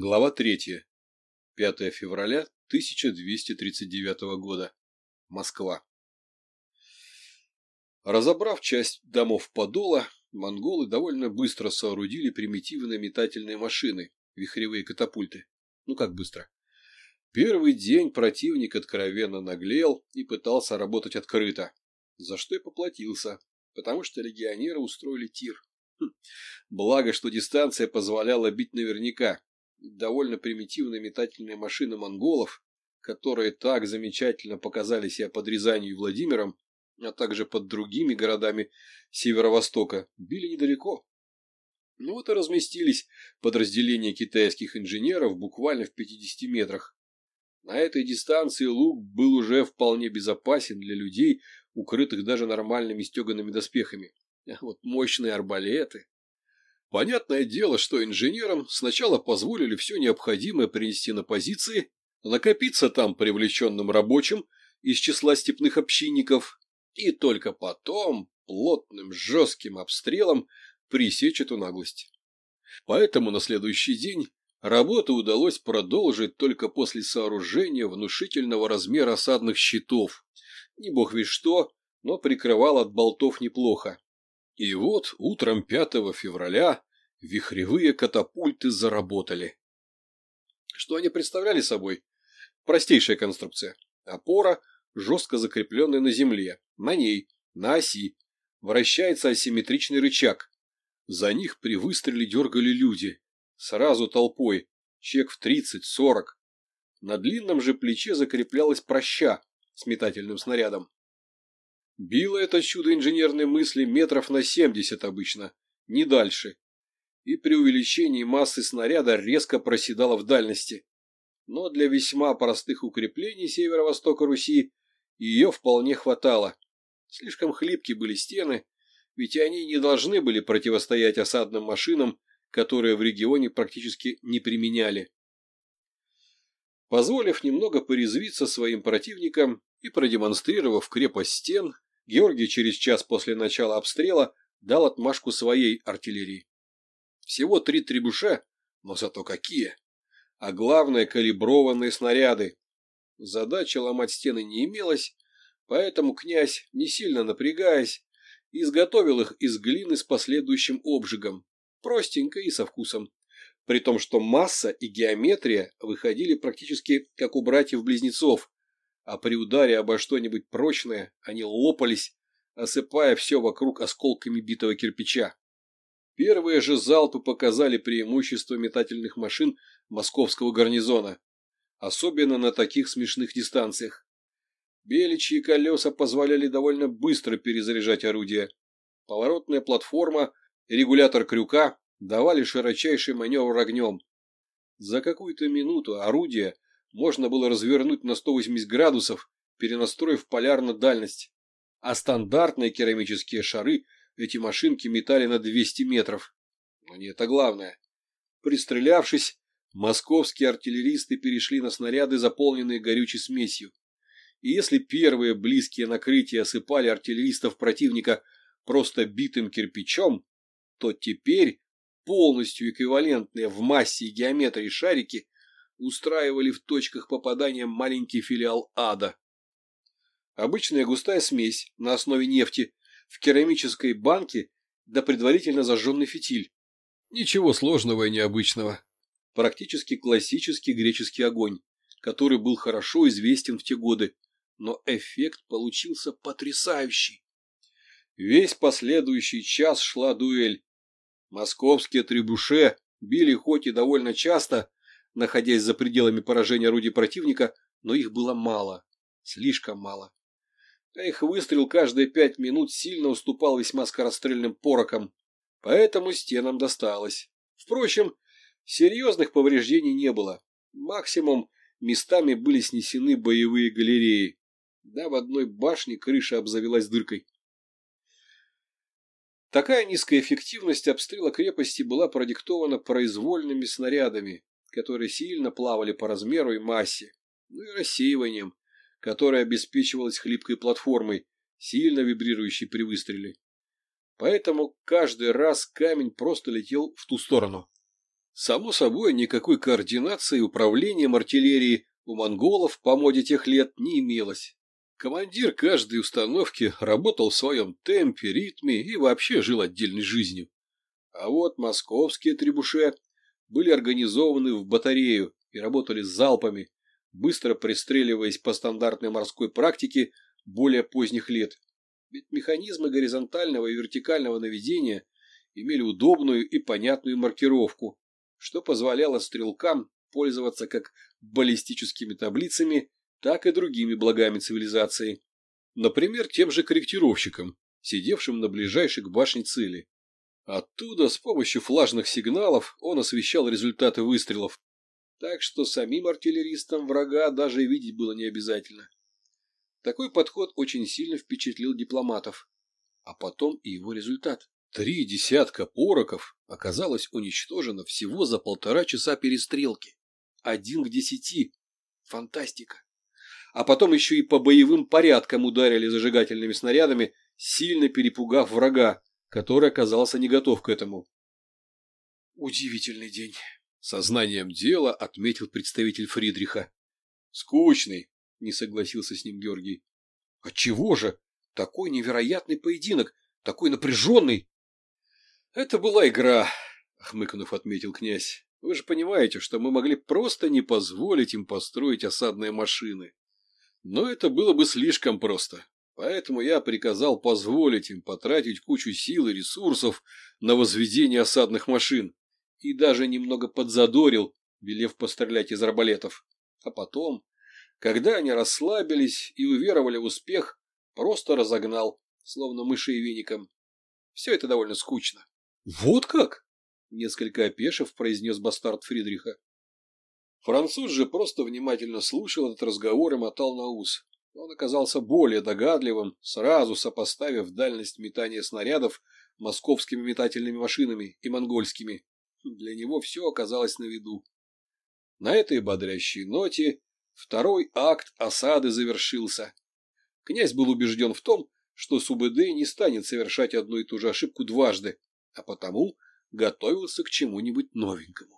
Глава 3. 5 февраля 1239 года. Москва. Разобрав часть домов Подола, монголы довольно быстро соорудили примитивные метательные машины, вихревые катапульты. Ну как быстро? Первый день противник откровенно наглел и пытался работать открыто, за что и поплатился, потому что легионеры устроили тир. Хм. Благо, что дистанция позволяла бить наверняка, довольно примитивная метательная машина монголов, которые так замечательно показали себя под Рязанью и Владимиром, а также под другими городами Северо-Востока, били недалеко. Ну вот и разместились подразделения китайских инженеров буквально в 50 метрах. На этой дистанции лук был уже вполне безопасен для людей, укрытых даже нормальными стеганными доспехами. А вот мощные арбалеты... Понятное дело, что инженерам сначала позволили все необходимое принести на позиции, накопиться там привлеченным рабочим из числа степных общинников, и только потом плотным жестким обстрелом пресечь эту наглость. Поэтому на следующий день работу удалось продолжить только после сооружения внушительного размера осадных щитов. Не бог ведь что, но прикрывал от болтов неплохо. И вот утром 5 февраля Вихревые катапульты заработали. Что они представляли собой? Простейшая конструкция. Опора, жестко закрепленная на земле, на ней, на оси. Вращается асимметричный рычаг. За них при выстреле дергали люди. Сразу толпой. Чек в 30-40. На длинном же плече закреплялась проща с метательным снарядом. Било это чудо инженерной мысли метров на 70 обычно, не дальше, и при увеличении массы снаряда резко проседала в дальности. Но для весьма простых укреплений северо-востока Руси ее вполне хватало. Слишком хлипки были стены, ведь они не должны были противостоять осадным машинам, которые в регионе практически не применяли. Позволив немного порезвиться своим противникам и продемонстрировав крепость стен, Георгий через час после начала обстрела дал отмашку своей артиллерии. Всего три требуша, но зато какие! А главное, калиброванные снаряды. Задача ломать стены не имелась, поэтому князь, не сильно напрягаясь, изготовил их из глины с последующим обжигом, простенько и со вкусом, при том, что масса и геометрия выходили практически как у братьев-близнецов, а при ударе обо что-нибудь прочное они лопались, осыпая все вокруг осколками битого кирпича. Первые же залпы показали преимущество метательных машин московского гарнизона, особенно на таких смешных дистанциях. Беличьи колеса позволяли довольно быстро перезаряжать орудия. Поворотная платформа и регулятор крюка давали широчайший маневр огнем. За какую-то минуту орудие можно было развернуть на 180 градусов, перенастроив полярно дальность, а стандартные керамические шары – эти машинки метали на 200 метров. Но не это главное. Пристрелявшись, московские артиллеристы перешли на снаряды, заполненные горючей смесью. И если первые близкие накрытия осыпали артиллеристов противника просто битым кирпичом, то теперь полностью эквивалентные в массе и геометрии шарики устраивали в точках попадания маленький филиал ада. Обычная густая смесь на основе нефти в керамической банке да предварительно зажженный фитиль. Ничего сложного и необычного. Практически классический греческий огонь, который был хорошо известен в те годы, но эффект получился потрясающий. Весь последующий час шла дуэль. Московские трибуше били хоть и довольно часто, находясь за пределами поражения орудий противника, но их было мало, слишком мало. А Их выстрел каждые пять минут сильно уступал весьма скорострельным порокам, поэтому стенам досталось. Впрочем, серьезных повреждений не было. Максимум местами были снесены боевые галереи. Да, в одной башне крыша обзавелась дыркой. Такая низкая эффективность обстрела крепости была продиктована произвольными снарядами, которые сильно плавали по размеру и массе, ну и рассеиванием которая обеспечивалась хлипкой платформой, сильно вибрирующей при выстреле. Поэтому каждый раз камень просто летел в ту сторону. Само собой, никакой координации управлением артиллерии у монголов по моде тех лет не имелось. Командир каждой установки работал в своем темпе, ритме и вообще жил отдельной жизнью. А вот московские требуше были организованы в батарею и работали залпами, быстро пристреливаясь по стандартной морской практике более поздних лет. Ведь механизмы горизонтального и вертикального наведения имели удобную и понятную маркировку, что позволяло стрелкам пользоваться как баллистическими таблицами, так и другими благами цивилизации. Например, тем же корректировщиком, сидевшим на ближайшей к башне цели. Оттуда с помощью флажных сигналов он освещал результаты выстрелов, так что самим артиллеристам врага даже видеть было не обязательно. Такой подход очень сильно впечатлил дипломатов, а потом и его результат. Три десятка пороков оказалось уничтожено всего за полтора часа перестрелки. Один к десяти. Фантастика. А потом еще и по боевым порядкам ударили зажигательными снарядами, сильно перепугав врага, который оказался не готов к этому. Удивительный день. Сознанием дела отметил представитель Фридриха. «Скучный», — не согласился с ним Георгий. «Отчего же? Такой невероятный поединок, такой напряженный!» «Это была игра», — хмыкнув, отметил князь. «Вы же понимаете, что мы могли просто не позволить им построить осадные машины. Но это было бы слишком просто. Поэтому я приказал позволить им потратить кучу сил и ресурсов на возведение осадных машин и даже немного подзадорил, велев пострелять из арбалетов. А потом, когда они расслабились и уверовали в успех, просто разогнал, словно мышей веником. Все это довольно скучно. «Вот как!» — несколько опешив, произнес бастард Фридриха. Француз же просто внимательно слушал этот разговор и мотал на ус. Он оказался более догадливым, сразу сопоставив дальность метания снарядов московскими метательными машинами и монгольскими. Для него все оказалось на виду. На этой бодрящей ноте второй акт осады завершился. Князь был убежден в том, что Субэдэй не станет совершать одну и ту же ошибку дважды, а потому готовился к чему-нибудь новенькому.